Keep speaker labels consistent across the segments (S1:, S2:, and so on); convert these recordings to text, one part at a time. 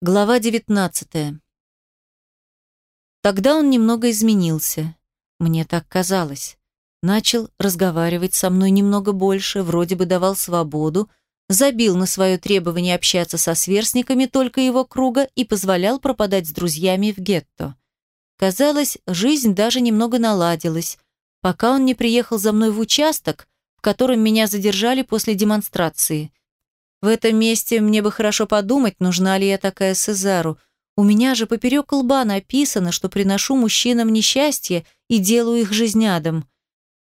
S1: Глава 19. Тогда он немного изменился. Мне так казалось. Начал разговаривать со мной немного больше, вроде бы давал свободу, забил на свое требование общаться со сверстниками только его круга и позволял пропадать с друзьями в гетто. Казалось, жизнь даже немного наладилась, пока он не приехал за мной в участок, в котором меня задержали после демонстрации – в этом месте мне бы хорошо подумать, нужна ли я такая Сезару. У меня же поперек лба написано, что приношу мужчинам несчастье и делаю их жизнядом.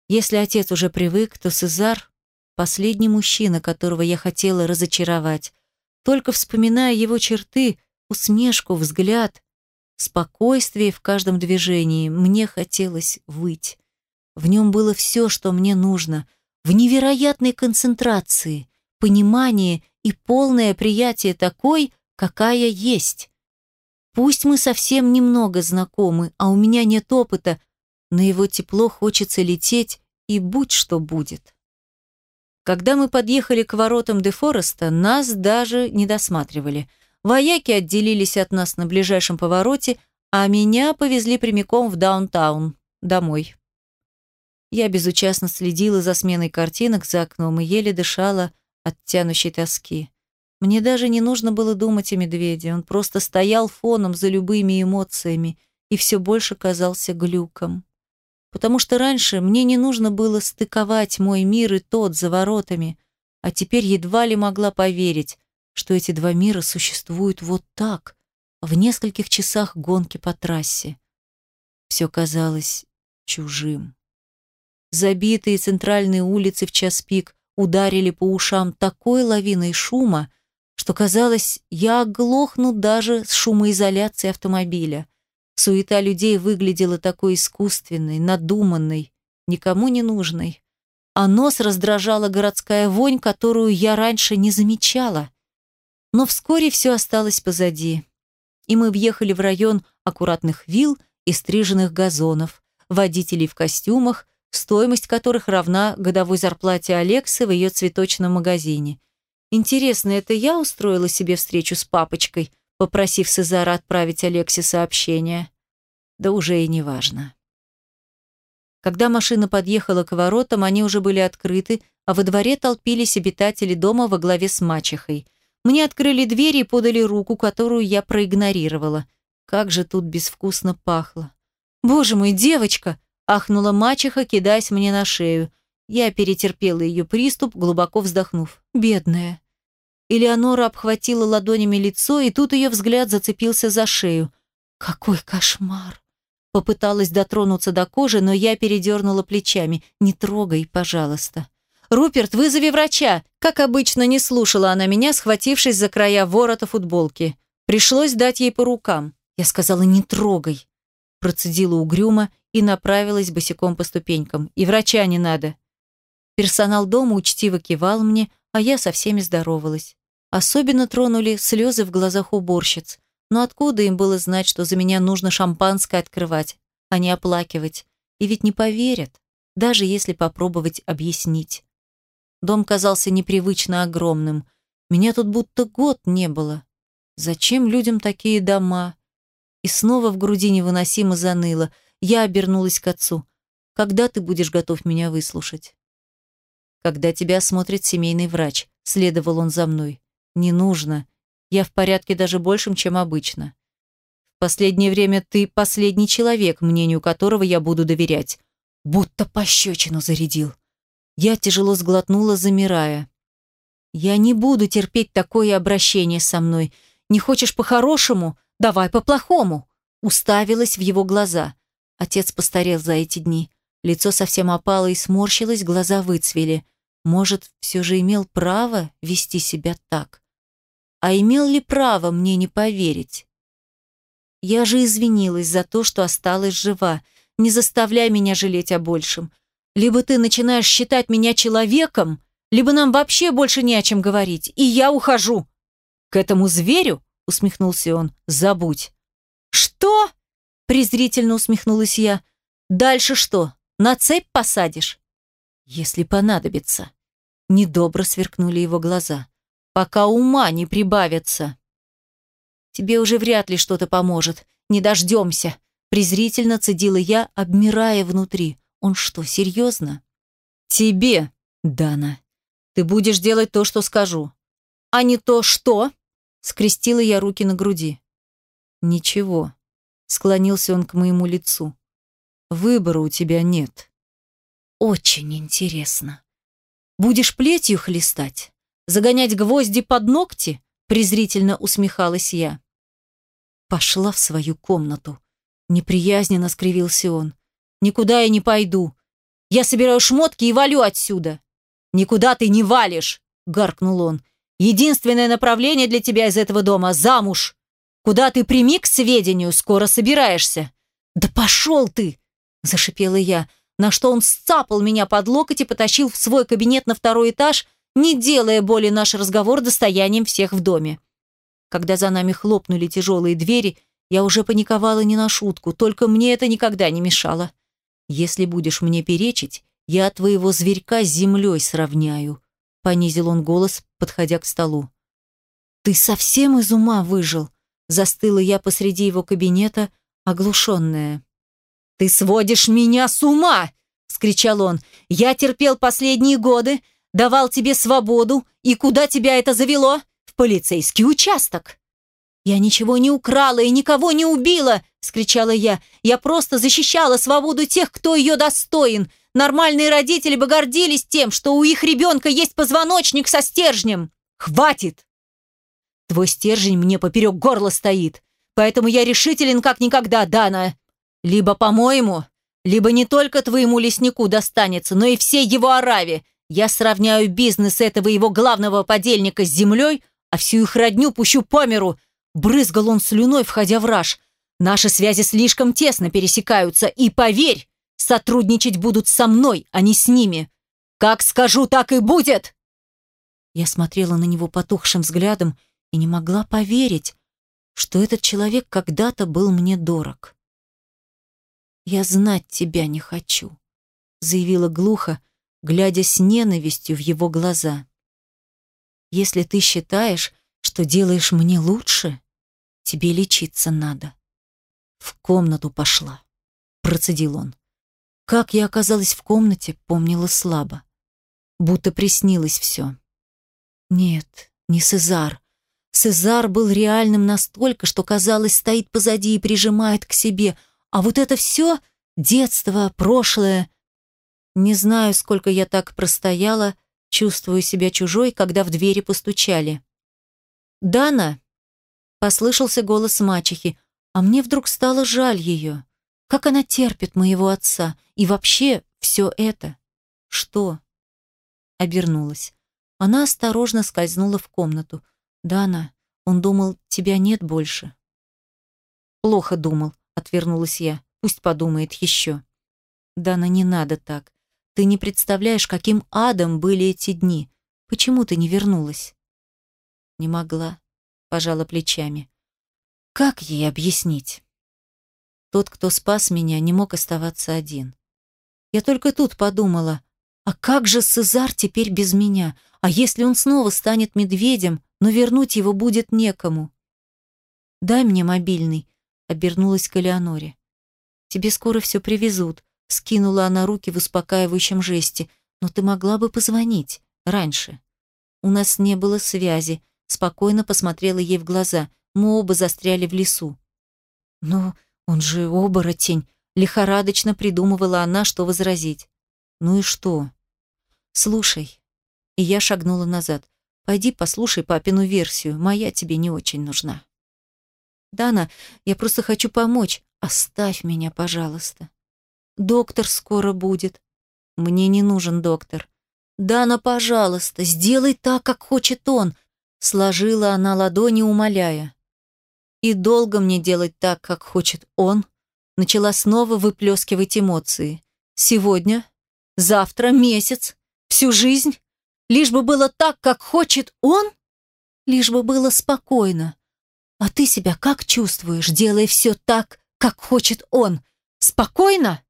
S1: Если отец уже привык, то Сезар — последний мужчина, которого я хотела разочаровать. Только вспоминая его черты, усмешку, взгляд, спокойствие в каждом движении, мне хотелось выть. В нем было все, что мне нужно, в невероятной концентрации — понимание и полное приятие такой, какая есть. Пусть мы совсем немного знакомы, а у меня нет опыта, на его тепло хочется лететь, и будь что будет. Когда мы подъехали к воротам Де Фореста, нас даже не досматривали. Вояки отделились от нас на ближайшем повороте, а меня повезли прямиком в даунтаун, домой. Я безучастно следила за сменой картинок за окном и еле дышала, от тянущей тоски. Мне даже не нужно было думать о медведе, он просто стоял фоном за любыми эмоциями и все больше казался глюком. Потому что раньше мне не нужно было стыковать мой мир и тот за воротами, а теперь едва ли могла поверить, что эти два мира существуют вот так, в нескольких часах гонки по трассе. Все казалось чужим. Забитые центральные улицы в час пик, ударили по ушам такой лавиной шума, что казалось, я оглохну даже с шумоизоляцией автомобиля. Суета людей выглядела такой искусственной, надуманной, никому не нужной. А нос раздражала городская вонь, которую я раньше не замечала. Но вскоре все осталось позади. И мы въехали в район аккуратных вилл и стриженных газонов, водителей в костюмах, стоимость которых равна годовой зарплате Алексы в ее цветочном магазине. Интересно, это я устроила себе встречу с папочкой, попросив Сезара отправить Алексе сообщение? Да уже и не важно. Когда машина подъехала к воротам, они уже были открыты, а во дворе толпились обитатели дома во главе с мачехой. Мне открыли дверь и подали руку, которую я проигнорировала. Как же тут безвкусно пахло. «Боже мой, девочка!» Ахнула мачеха, кидаясь мне на шею. Я перетерпела ее приступ, глубоко вздохнув. Бедная. Элеонора обхватила ладонями лицо, и тут ее взгляд зацепился за шею. Какой кошмар! Попыталась дотронуться до кожи, но я передернула плечами. Не трогай, пожалуйста. «Руперт, вызови врача!» Как обычно, не слушала она меня, схватившись за края ворота футболки. Пришлось дать ей по рукам. Я сказала «не трогай». Процедила угрюмо и направилась босиком по ступенькам. И врача не надо. Персонал дома учтиво кивал мне, а я со всеми здоровалась. Особенно тронули слезы в глазах уборщиц. Но откуда им было знать, что за меня нужно шампанское открывать, а не оплакивать? И ведь не поверят, даже если попробовать объяснить. Дом казался непривычно огромным. Меня тут будто год не было. Зачем людям такие дома? И снова в груди невыносимо заныло. Я обернулась к отцу. «Когда ты будешь готов меня выслушать?» «Когда тебя осмотрит семейный врач», — следовал он за мной. «Не нужно. Я в порядке даже большим, чем обычно. В последнее время ты последний человек, мнению которого я буду доверять. Будто пощечину зарядил». Я тяжело сглотнула, замирая. «Я не буду терпеть такое обращение со мной. Не хочешь по-хорошему? Давай по-плохому!» Уставилась в его глаза. Отец постарел за эти дни. Лицо совсем опало и сморщилось, глаза выцвели. Может, все же имел право вести себя так? А имел ли право мне не поверить? Я же извинилась за то, что осталась жива. Не заставляй меня жалеть о большем. Либо ты начинаешь считать меня человеком, либо нам вообще больше не о чем говорить, и я ухожу. К этому зверю, усмехнулся он, забудь. Что? Презрительно усмехнулась я. Дальше что? На цепь посадишь? Если понадобится. Недобро сверкнули его глаза. Пока ума не прибавится. Тебе уже вряд ли что-то поможет. Не дождемся. Презрительно цедила я, обмирая внутри. Он что, серьезно? Тебе, Дана. Ты будешь делать то, что скажу. А не то, что? Скрестила я руки на груди. Ничего. Склонился он к моему лицу. Выбора у тебя нет. Очень интересно. Будешь плетью хлестать? Загонять гвозди под ногти? Презрительно усмехалась я. Пошла в свою комнату. Неприязненно скривился он. Никуда я не пойду. Я собираю шмотки и валю отсюда. Никуда ты не валишь, гаркнул он. Единственное направление для тебя из этого дома – замуж. Куда ты прими к сведению, скоро собираешься. Да пошел ты, зашипела я, на что он сцапал меня под локоть и потащил в свой кабинет на второй этаж, не делая более наш разговор достоянием всех в доме. Когда за нами хлопнули тяжелые двери, я уже паниковала не на шутку, только мне это никогда не мешало. Если будешь мне перечить, я твоего зверька с землей сравняю, понизил он голос, подходя к столу. Ты совсем из ума выжил? Застыла я посреди его кабинета, оглушенная. Ты сводишь меня с ума! вскричал он. Я терпел последние годы, давал тебе свободу, и куда тебя это завело? В полицейский участок. Я ничего не украла и никого не убила, скричала я. Я просто защищала свободу тех, кто ее достоин. Нормальные родители бы гордились тем, что у их ребенка есть позвоночник со стержнем. Хватит! Твой стержень мне поперек горла стоит, поэтому я решителен как никогда, Дана. Либо, по-моему, либо не только твоему леснику достанется, но и всей его ораве. Я сравняю бизнес этого его главного подельника с землей, а всю их родню пущу по миру. Брызгал он слюной, входя в раж. Наши связи слишком тесно пересекаются, и поверь, сотрудничать будут со мной, а не с ними. Как скажу, так и будет!» Я смотрела на него потухшим взглядом и не могла поверить, что этот человек когда-то был мне дорог. «Я знать тебя не хочу», — заявила глухо, глядя с ненавистью в его глаза. «Если ты считаешь, что делаешь мне лучше, тебе лечиться надо». «В комнату пошла», — процедил он. Как я оказалась в комнате, помнила слабо. Будто приснилось все. Нет, не Сезар. Сезар был реальным настолько, что, казалось, стоит позади и прижимает к себе. А вот это все — детство, прошлое не знаю, сколько я так простояла, чувствую себя чужой, когда в двери постучали. «Дана!» — послышался голос мачехи, а мне вдруг стало жаль ее. Как она терпит моего отца и вообще все это? Что? Обернулась. Она осторожно скользнула в комнату. «Дана, он думал, тебя нет больше». «Плохо думал», — отвернулась я. «Пусть подумает еще». «Дана, не надо так. Ты не представляешь, каким адом были эти дни. Почему ты не вернулась? Не могла, пожала плечами. Как ей объяснить? Тот, кто спас меня, не мог оставаться один. Я только тут подумала, а как же Сезар теперь без меня? А если он снова станет медведем, но вернуть его будет некому? Дай мне мобильный, обернулась к Элеоноре. Тебе скоро все привезут. Скинула она руки в успокаивающем жесте. «Но ты могла бы позвонить. Раньше». «У нас не было связи», — спокойно посмотрела ей в глаза. «Мы оба застряли в лесу». «Но он же оборотень», — лихорадочно придумывала она, что возразить. «Ну и что?» «Слушай». И я шагнула назад. «Пойди послушай папину версию. Моя тебе не очень нужна». «Дана, я просто хочу помочь. Оставь меня, пожалуйста». Доктор скоро будет. Мне не нужен доктор. Дана, пожалуйста, сделай так, как хочет он. Сложила она ладони, умоляя. И долго мне делать так, как хочет он. Начала снова выплескивать эмоции. Сегодня, завтра, месяц, всю жизнь. Лишь бы было так, как хочет он. Лишь бы было спокойно. А ты себя как чувствуешь, делая все так, как хочет он? Спокойно?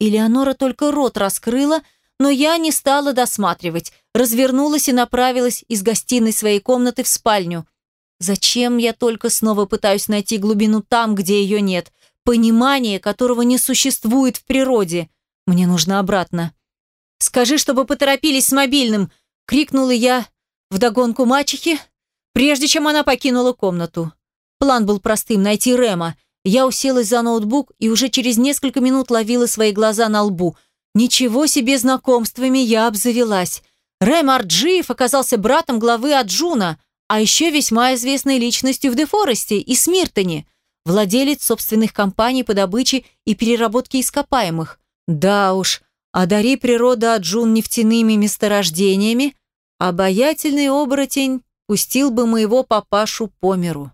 S1: Элеонора только рот раскрыла, но я не стала досматривать, развернулась и направилась из гостиной своей комнаты в спальню. Зачем я только снова пытаюсь найти глубину там, где ее нет? Понимание, которого не существует в природе. Мне нужно обратно. «Скажи, чтобы поторопились с мобильным!» — крикнула я вдогонку мачехе, прежде чем она покинула комнату. План был простым — найти Рэма. Я уселась за ноутбук и уже через несколько минут ловила свои глаза на лбу. Ничего себе знакомствами я обзавелась. Рэм Арджиев оказался братом главы Аджуна, а еще весьма известной личностью в Дефоресте и Смиртоне, владелец собственных компаний по добыче и переработке ископаемых. Да уж, одари природа Аджун нефтяными месторождениями, обаятельный оборотень пустил бы моего папашу по миру.